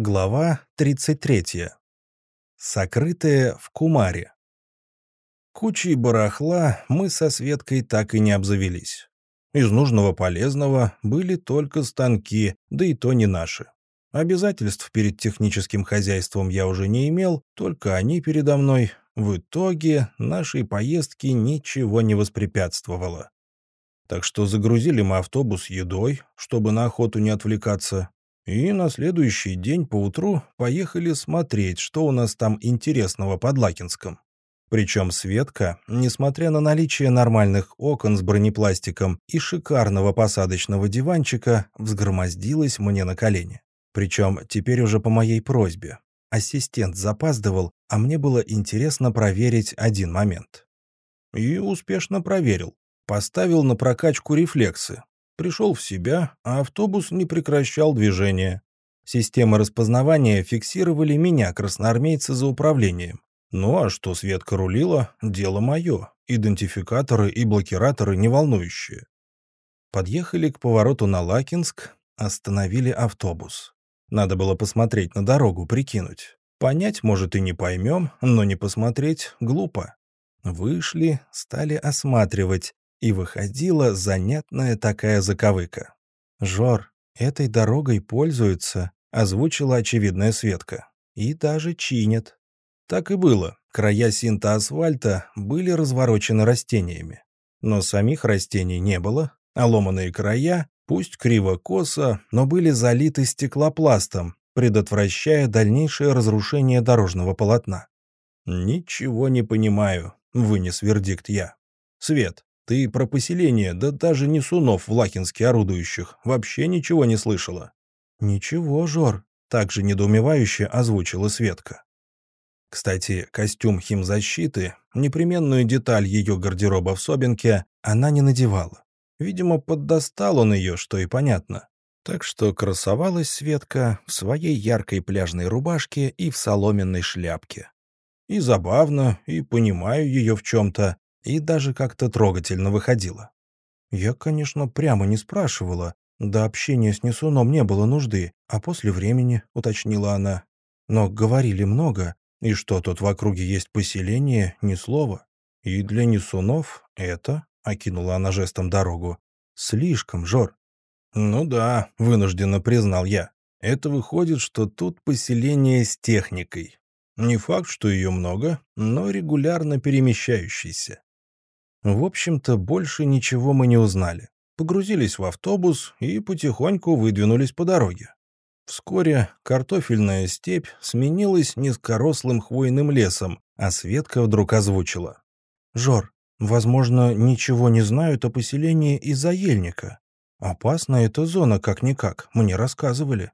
Глава 33. Сокрытые в Кумаре. Кучей барахла мы со Светкой так и не обзавелись. Из нужного полезного были только станки, да и то не наши. Обязательств перед техническим хозяйством я уже не имел, только они передо мной. В итоге нашей поездке ничего не воспрепятствовало. Так что загрузили мы автобус едой, чтобы на охоту не отвлекаться, и на следующий день поутру поехали смотреть, что у нас там интересного под Лакинском. Причем Светка, несмотря на наличие нормальных окон с бронепластиком и шикарного посадочного диванчика, взгромоздилась мне на колени. Причем теперь уже по моей просьбе. Ассистент запаздывал, а мне было интересно проверить один момент. И успешно проверил. Поставил на прокачку рефлексы, Пришел в себя, а автобус не прекращал движение. Системы распознавания фиксировали меня, красноармейца, за управлением. Ну а что Светка рулила, дело мое. Идентификаторы и блокираторы не волнующие. Подъехали к повороту на Лакинск, остановили автобус. Надо было посмотреть на дорогу, прикинуть. Понять, может, и не поймем, но не посмотреть глупо. Вышли, стали осматривать, и выходила занятная такая заковыка. «Жор, этой дорогой пользуются», — озвучила очевидная Светка. «И даже чинят». Так и было. Края синта асфальта были разворочены растениями. Но самих растений не было, а ломаные края, пусть криво-косо, но были залиты стеклопластом, предотвращая дальнейшее разрушение дорожного полотна. «Ничего не понимаю», — вынес вердикт я. «Свет, ты про поселение, да даже не сунов в Лахинске орудующих, вообще ничего не слышала». «Ничего, Жор», — также недоумевающе озвучила Светка. Кстати, костюм химзащиты, непременную деталь ее гардероба в Собинке, она не надевала. Видимо, поддостал он ее, что и понятно. Так что красовалась Светка в своей яркой пляжной рубашке и в соломенной шляпке. И забавно, и понимаю ее в чем-то, и даже как-то трогательно выходила. Я, конечно, прямо не спрашивала, до общения с Несуном не было нужды, а после времени, уточнила она. Но говорили много, и что тут в округе есть поселение, ни слова. И для Несунов это, окинула она жестом дорогу, слишком, Жор. Ну да, вынужденно признал я. Это выходит, что тут поселение с техникой. Не факт, что ее много, но регулярно перемещающийся. В общем-то, больше ничего мы не узнали. Погрузились в автобус и потихоньку выдвинулись по дороге. Вскоре картофельная степь сменилась низкорослым хвойным лесом, а Светка вдруг озвучила. «Жор, возможно, ничего не знают о поселении из-за ельника. Опасна эта зона как-никак, мне рассказывали».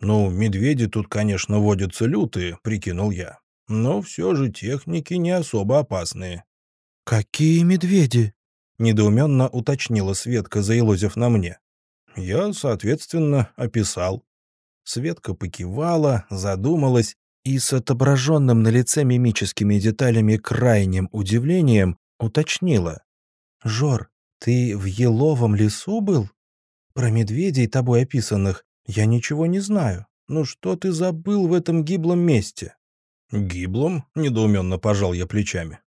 «Ну, медведи тут, конечно, водятся лютые», — прикинул я. «Но все же техники не особо опасные. «Какие медведи?» — недоуменно уточнила Светка, заилозив на мне. Я, соответственно, описал. Светка покивала, задумалась и с отображенным на лице мимическими деталями крайним удивлением уточнила. «Жор, ты в еловом лесу был? Про медведей тобой описанных я ничего не знаю. Ну что ты забыл в этом гиблом месте?» «Гиблом?» — недоуменно пожал я плечами.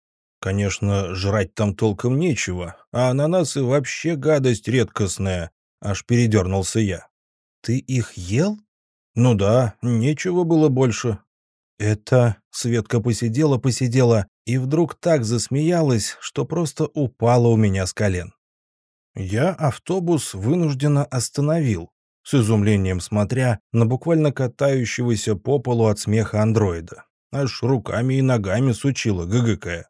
Конечно, жрать там толком нечего, а ананасы вообще гадость редкостная. Аж передернулся я. Ты их ел? Ну да, нечего было больше. Это... Светка посидела-посидела и вдруг так засмеялась, что просто упала у меня с колен. Я автобус вынужденно остановил, с изумлением смотря на буквально катающегося по полу от смеха андроида. Аж руками и ногами сучила, гыгыкая.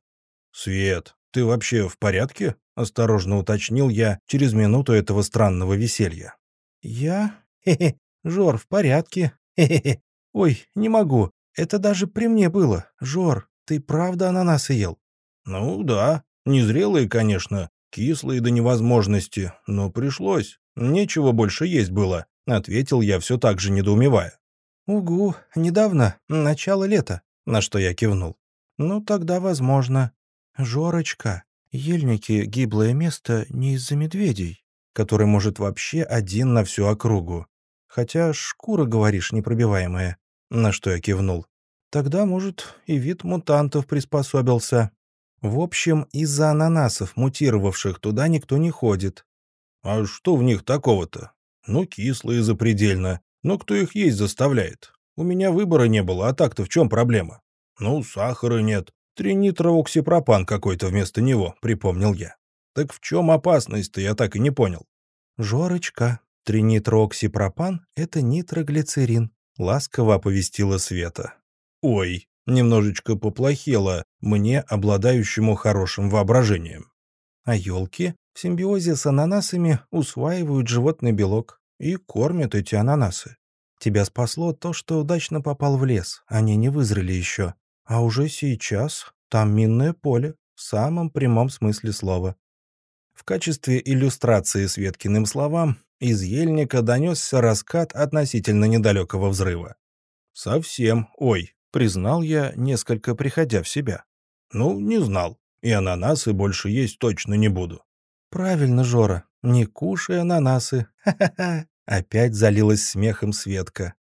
«Свет, ты вообще в порядке?» — осторожно уточнил я через минуту этого странного веселья. «Я? Хе-хе, Жор, в порядке. Хе-хе-хе. Ой, не могу. Это даже при мне было. Жор, ты правда ананасы ел?» «Ну да. Незрелые, конечно. Кислые до невозможности. Но пришлось. Нечего больше есть было», — ответил я все так же недоумевая. «Угу, недавно, начало лета», — на что я кивнул. «Ну, тогда возможно. «Жорочка, ельники — гиблое место не из-за медведей, который может вообще один на всю округу. Хотя шкура, говоришь, непробиваемая. На что я кивнул. Тогда, может, и вид мутантов приспособился. В общем, из-за ананасов, мутировавших, туда никто не ходит. А что в них такого-то? Ну, кислые запредельно. Но кто их есть заставляет? У меня выбора не было, а так-то в чем проблема? Ну, сахара нет. Тринитрооксипропан какой-то вместо него, припомнил я. Так в чем опасность-то, я так и не понял. Жорочка, тринитрооксипропан — это нитроглицерин, ласково оповестила Света. Ой, немножечко поплохело мне, обладающему хорошим воображением. А елки в симбиозе с ананасами усваивают животный белок и кормят эти ананасы. Тебя спасло то, что удачно попал в лес, они не вызрели еще. А уже сейчас там минное поле, в самом прямом смысле слова. В качестве иллюстрации Светкиным словам из ельника донесся раскат относительно недалекого взрыва. «Совсем, ой», — признал я, несколько приходя в себя. «Ну, не знал. И ананасы больше есть точно не буду». «Правильно, Жора, не кушай ананасы. Ха-ха-ха». Опять залилась смехом Светка.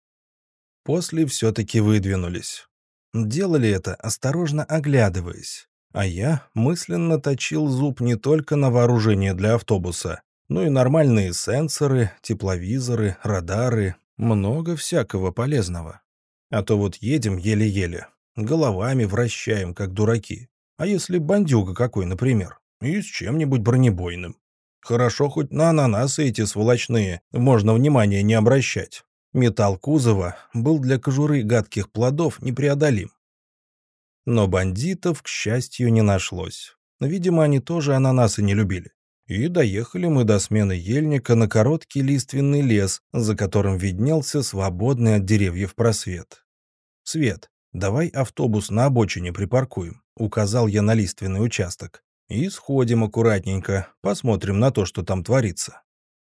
После все-таки выдвинулись. Делали это, осторожно оглядываясь. А я мысленно точил зуб не только на вооружение для автобуса, но и нормальные сенсоры, тепловизоры, радары, много всякого полезного. А то вот едем еле-еле, головами вращаем, как дураки. А если бандюга какой, например, и с чем-нибудь бронебойным? Хорошо хоть на ананасы эти сволочные можно внимания не обращать. Металл кузова был для кожуры гадких плодов непреодолим. Но бандитов, к счастью, не нашлось. Видимо, они тоже ананасы не любили. И доехали мы до смены ельника на короткий лиственный лес, за которым виднелся свободный от деревьев просвет. «Свет, давай автобус на обочине припаркуем», — указал я на лиственный участок. «И сходим аккуратненько, посмотрим на то, что там творится».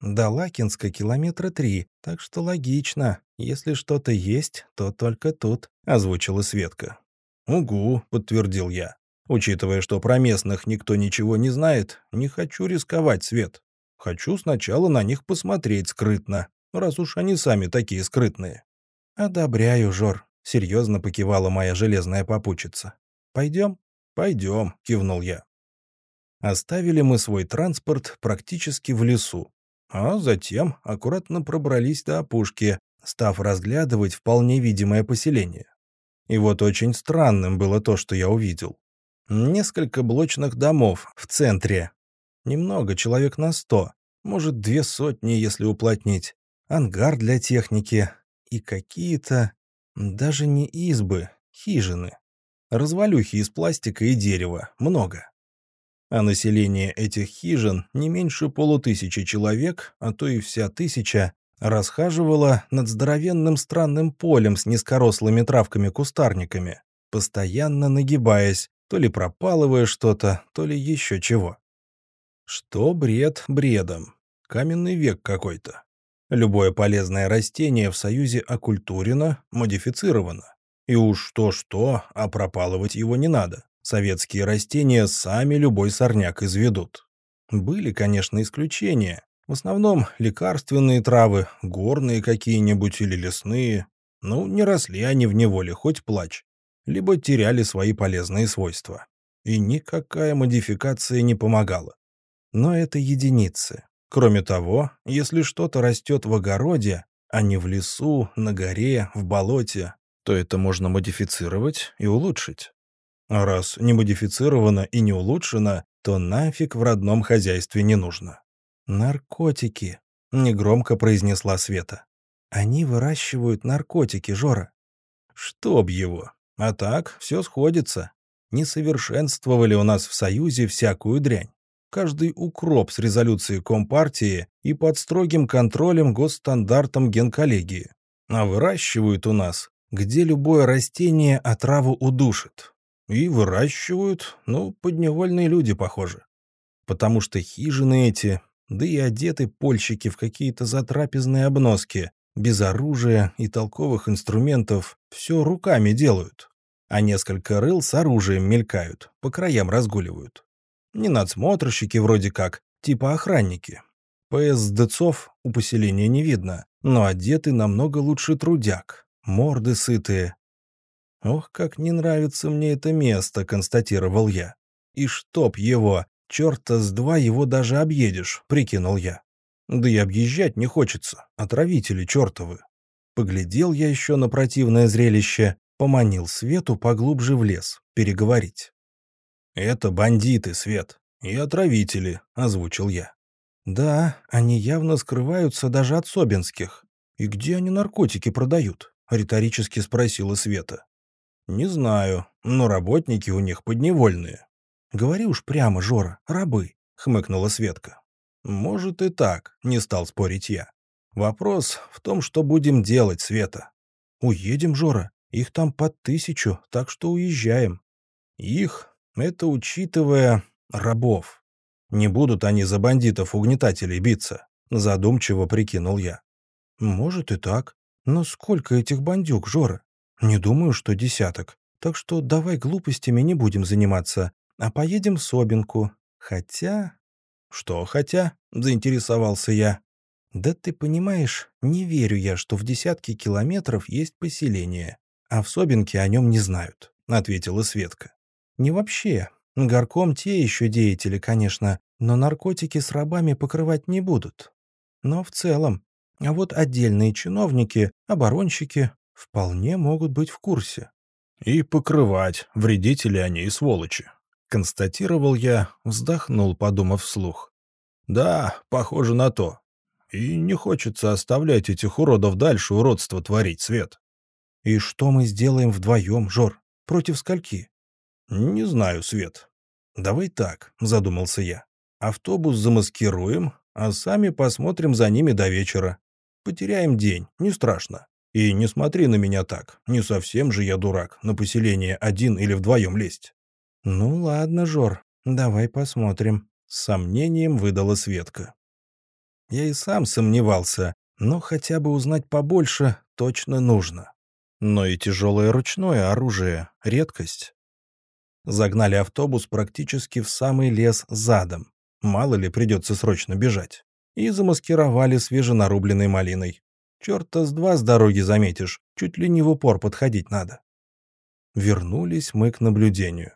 До Лакинска километра три, так что логично. Если что-то есть, то только тут», — озвучила Светка. «Угу», — подтвердил я. «Учитывая, что про местных никто ничего не знает, не хочу рисковать, Свет. Хочу сначала на них посмотреть скрытно, раз уж они сами такие скрытные». «Одобряю, Жор», — серьезно покивала моя железная попутчица. «Пойдем?» «Пойдем», — кивнул я. Оставили мы свой транспорт практически в лесу, а затем аккуратно пробрались до опушки, став разглядывать вполне видимое поселение. И вот очень странным было то, что я увидел. Несколько блочных домов в центре. Немного, человек на сто. Может, две сотни, если уплотнить. Ангар для техники. И какие-то... Даже не избы, хижины. Развалюхи из пластика и дерева. Много. А население этих хижин не меньше полутысячи человек, а то и вся тысяча, расхаживала над здоровенным странным полем с низкорослыми травками-кустарниками, постоянно нагибаясь, то ли пропалывая что-то, то ли еще чего. Что бред бредом? Каменный век какой-то. Любое полезное растение в Союзе оккультурено, модифицировано. И уж то-что, а пропалывать его не надо. Советские растения сами любой сорняк изведут. Были, конечно, исключения, в основном лекарственные травы, горные какие-нибудь или лесные. Ну, не росли они в неволе, хоть плачь. Либо теряли свои полезные свойства. И никакая модификация не помогала. Но это единицы. Кроме того, если что-то растет в огороде, а не в лесу, на горе, в болоте, то это можно модифицировать и улучшить. А раз не модифицировано и не улучшено, то нафиг в родном хозяйстве не нужно. «Наркотики», — негромко произнесла Света. «Они выращивают наркотики, Жора». «Чтоб его. А так, все сходится. Не совершенствовали у нас в Союзе всякую дрянь. Каждый укроп с резолюцией Компартии и под строгим контролем госстандартом генколлегии. А выращивают у нас, где любое растение отраву удушит. И выращивают, ну, подневольные люди, похоже. Потому что хижины эти да и одеты польщики в какие-то затрапезные обноски, без оружия и толковых инструментов, все руками делают. А несколько рыл с оружием мелькают, по краям разгуливают. Не надсмотрщики вроде как, типа охранники. ПСДцов у поселения не видно, но одеты намного лучше трудяг. морды сытые. «Ох, как не нравится мне это место», — констатировал я. «И чтоб его, черта с два его даже объедешь», — прикинул я. «Да и объезжать не хочется, отравители чертовы». Поглядел я еще на противное зрелище, поманил Свету поглубже в лес, переговорить. «Это бандиты, Свет, и отравители», — озвучил я. «Да, они явно скрываются даже от Собинских. И где они наркотики продают?» — риторически спросила Света. «Не знаю, но работники у них подневольные». «Говори уж прямо, Жора, рабы», — хмыкнула Светка. «Может и так», — не стал спорить я. «Вопрос в том, что будем делать, Света». «Уедем, Жора. Их там под тысячу, так что уезжаем». «Их — это учитывая рабов. Не будут они за бандитов-угнетателей биться», — задумчиво прикинул я. «Может и так. Но сколько этих бандюк, Жора? Не думаю, что десяток. Так что давай глупостями не будем заниматься, а поедем в Собинку. Хотя...» «Что хотя?» — заинтересовался я. «Да ты понимаешь, не верю я, что в десятки километров есть поселение, а в Собинке о нем не знают», — ответила Светка. «Не вообще. Горком те еще деятели, конечно, но наркотики с рабами покрывать не будут. Но в целом. А вот отдельные чиновники, оборонщики вполне могут быть в курсе». «И покрывать, вредители они и сволочи», — констатировал я, вздохнул, подумав вслух. «Да, похоже на то. И не хочется оставлять этих уродов дальше уродство творить, Свет». «И что мы сделаем вдвоем, Жор? Против скольки?» «Не знаю, Свет. Давай так», — задумался я. «Автобус замаскируем, а сами посмотрим за ними до вечера. Потеряем день, не страшно. И не смотри на меня так, не совсем же я дурак, на поселение один или вдвоем лезть». «Ну ладно, Жор, давай посмотрим», — с сомнением выдала Светка. Я и сам сомневался, но хотя бы узнать побольше точно нужно. Но и тяжелое ручное оружие — редкость. Загнали автобус практически в самый лес задом. Мало ли придется срочно бежать. И замаскировали свеженарубленной малиной. Черта с два с дороги заметишь, чуть ли не в упор подходить надо. Вернулись мы к наблюдению.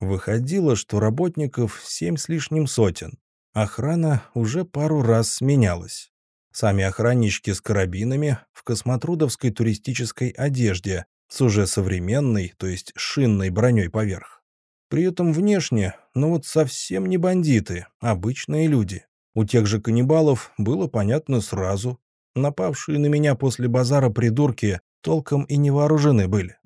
Выходило, что работников семь с лишним сотен. Охрана уже пару раз сменялась. Сами охраннички с карабинами в космотрудовской туристической одежде с уже современной, то есть шинной броней поверх. При этом внешне, ну вот совсем не бандиты, обычные люди. У тех же каннибалов было понятно сразу. Напавшие на меня после базара придурки толком и не вооружены были.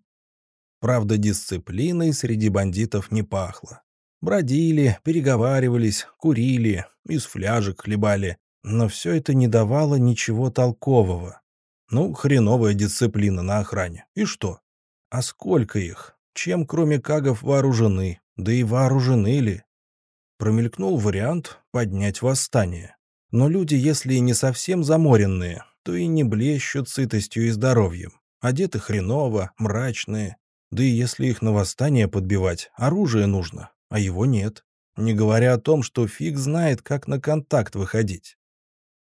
Правда, дисциплиной среди бандитов не пахло. Бродили, переговаривались, курили, из фляжек хлебали, но все это не давало ничего толкового. Ну, хреновая дисциплина на охране. И что? А сколько их? Чем, кроме кагов, вооружены? Да и вооружены ли? Промелькнул вариант поднять восстание. Но люди, если и не совсем заморенные, то и не блещут сытостью и здоровьем. Одеты хреново, мрачные, да и если их на восстание подбивать, оружие нужно, а его нет. Не говоря о том, что фиг знает, как на контакт выходить.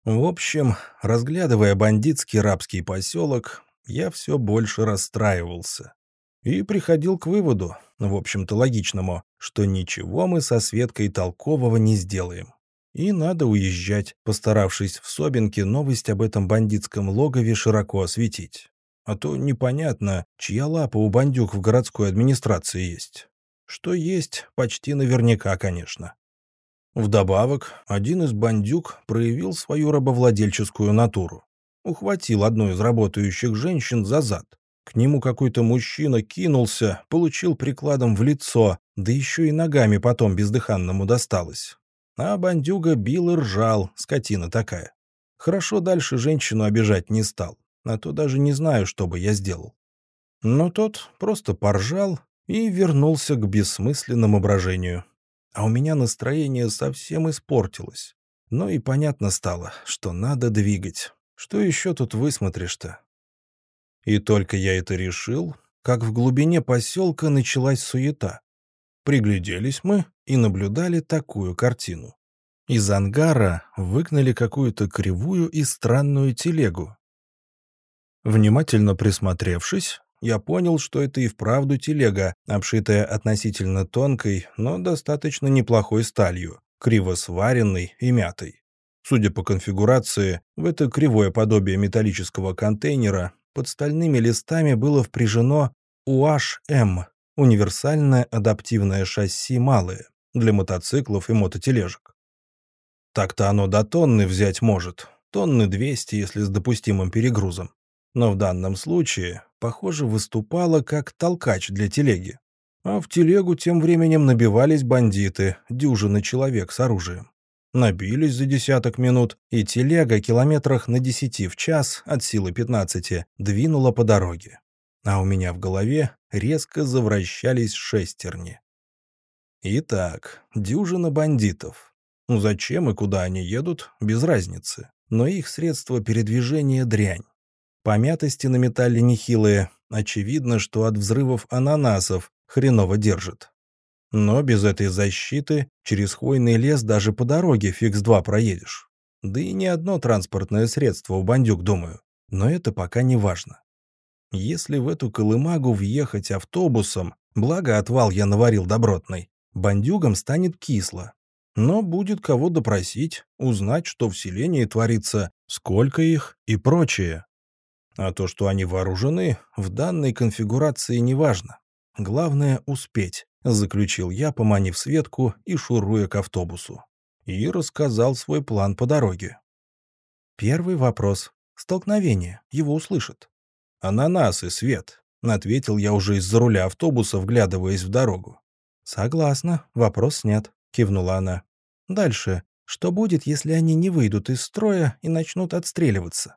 В общем, разглядывая бандитский рабский поселок, я все больше расстраивался. И приходил к выводу, в общем-то логичному, что ничего мы со Светкой толкового не сделаем. И надо уезжать, постаравшись в Собинке новость об этом бандитском логове широко осветить. А то непонятно, чья лапа у бандюк в городской администрации есть. Что есть, почти наверняка, конечно. Вдобавок, один из бандюк проявил свою рабовладельческую натуру. Ухватил одну из работающих женщин за зад. К нему какой-то мужчина кинулся, получил прикладом в лицо, да еще и ногами потом бездыханному досталось. А бандюга бил и ржал, скотина такая. Хорошо дальше женщину обижать не стал а то даже не знаю, что бы я сделал. Но тот просто поржал и вернулся к бессмысленному брожению. А у меня настроение совсем испортилось. Но и понятно стало, что надо двигать. Что еще тут высмотришь-то? И только я это решил, как в глубине поселка началась суета. Пригляделись мы и наблюдали такую картину. Из ангара выгнали какую-то кривую и странную телегу, Внимательно присмотревшись, я понял, что это и вправду телега, обшитая относительно тонкой, но достаточно неплохой сталью, криво сваренной и мятой. Судя по конфигурации, в это кривое подобие металлического контейнера под стальными листами было впряжено UH-M – универсальное адаптивное шасси «Малое» для мотоциклов и мототележек. Так-то оно до тонны взять может, тонны 200, если с допустимым перегрузом. Но в данном случае, похоже, выступало как толкач для телеги. А в телегу тем временем набивались бандиты, дюжины человек с оружием. Набились за десяток минут, и телега километрах на десяти в час от силы 15 двинула по дороге. А у меня в голове резко завращались шестерни. Итак, дюжина бандитов. Ну, зачем и куда они едут, без разницы. Но их средства передвижения — дрянь. Помятости на металле нехилые. Очевидно, что от взрывов ананасов хреново держит. Но без этой защиты через хвойный лес даже по дороге фикс-2 проедешь. Да и не одно транспортное средство у бандюк, думаю. Но это пока не важно. Если в эту колымагу въехать автобусом, благо отвал я наварил добротный, бандюгам станет кисло, но будет кого допросить, узнать, что в селении творится, сколько их и прочее. А то, что они вооружены, в данной конфигурации не важно. Главное — успеть, заключил я, поманив Светку и шуруя к автобусу. И рассказал свой план по дороге. Первый вопрос. Столкновение. Его услышат. «Ананасы, Свет», — ответил я уже из-за руля автобуса, вглядываясь в дорогу. «Согласна, вопрос нет. — кивнула она. «Дальше. Что будет, если они не выйдут из строя и начнут отстреливаться?»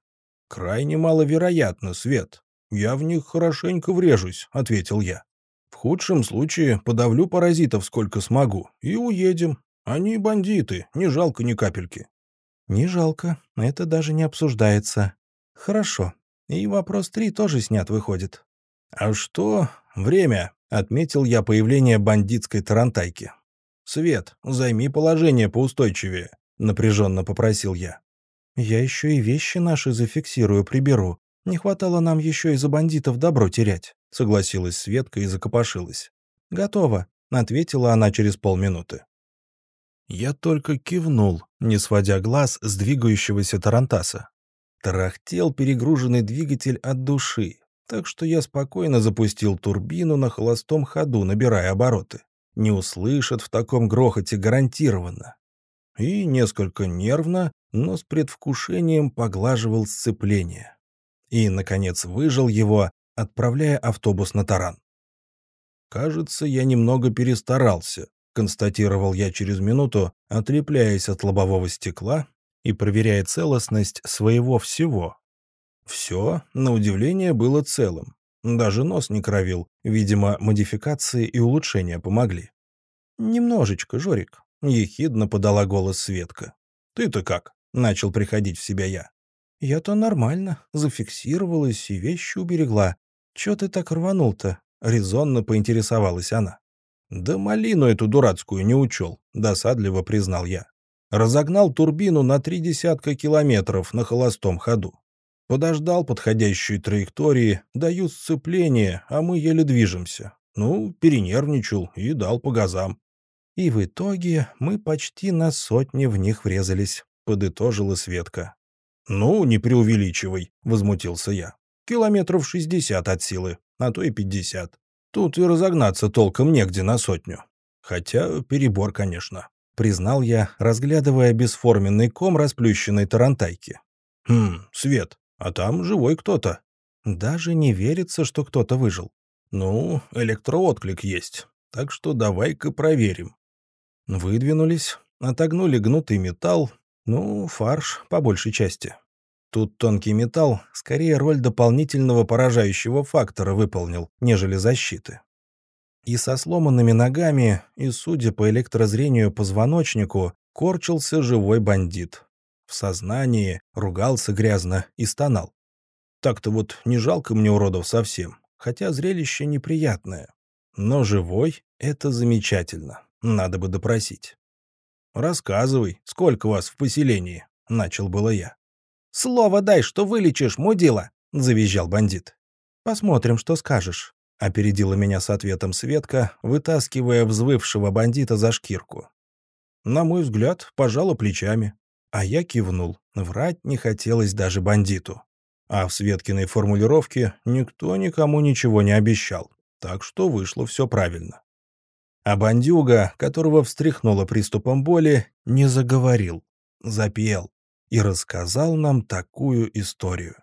«Крайне маловероятно, Свет. Я в них хорошенько врежусь», — ответил я. «В худшем случае подавлю паразитов сколько смогу и уедем. Они бандиты, не жалко ни капельки». «Не жалко, это даже не обсуждается. Хорошо. И вопрос три тоже снят выходит». «А что? Время», — отметил я появление бандитской тарантайки. «Свет, займи положение поустойчивее», — напряженно попросил я. «Я еще и вещи наши зафиксирую, приберу. Не хватало нам еще и за бандитов добро терять», — согласилась Светка и закопошилась. «Готово», — ответила она через полминуты. Я только кивнул, не сводя глаз с двигающегося Тарантаса. Тарахтел перегруженный двигатель от души, так что я спокойно запустил турбину на холостом ходу, набирая обороты не услышат в таком грохоте гарантированно. И несколько нервно, но с предвкушением поглаживал сцепление. И, наконец, выжил его, отправляя автобус на таран. «Кажется, я немного перестарался», — констатировал я через минуту, отлепляясь от лобового стекла и проверяя целостность своего всего. Все, на удивление, было целым. Даже нос не кровил. Видимо, модификации и улучшения помогли. «Немножечко, Жорик», — ехидно подала голос Светка. «Ты-то как?» — начал приходить в себя я. «Я-то нормально, зафиксировалась и вещи уберегла. Чё ты так рванул-то?» — резонно поинтересовалась она. «Да малину эту дурацкую не учел», — досадливо признал я. Разогнал турбину на три десятка километров на холостом ходу. Подождал подходящей траектории, даю сцепление, а мы еле движемся. Ну, перенервничал и дал по газам. И в итоге мы почти на сотни в них врезались, подытожила Светка. «Ну, не преувеличивай», — возмутился я. «Километров шестьдесят от силы, а то и пятьдесят. Тут и разогнаться толком негде на сотню. Хотя перебор, конечно», — признал я, разглядывая бесформенный ком расплющенной тарантайки. «Хм, Свет, а там живой кто-то. Даже не верится, что кто-то выжил. Ну, электроотклик есть, так что давай-ка проверим. Выдвинулись, отогнули гнутый металл, ну, фарш по большей части. Тут тонкий металл скорее роль дополнительного поражающего фактора выполнил, нежели защиты. И со сломанными ногами, и, судя по электрозрению позвоночнику, корчился живой бандит в сознании, ругался грязно и стонал. Так-то вот не жалко мне уродов совсем, хотя зрелище неприятное. Но живой — это замечательно, надо бы допросить. «Рассказывай, сколько вас в поселении?» — начал было я. «Слово дай, что вылечишь, мудила!» — завизжал бандит. «Посмотрим, что скажешь», — опередила меня с ответом Светка, вытаскивая взвывшего бандита за шкирку. На мой взгляд, пожала плечами. А я кивнул. Врать не хотелось даже бандиту. А в Светкиной формулировке никто никому ничего не обещал. Так что вышло все правильно. А бандюга, которого встряхнуло приступом боли, не заговорил, запел и рассказал нам такую историю.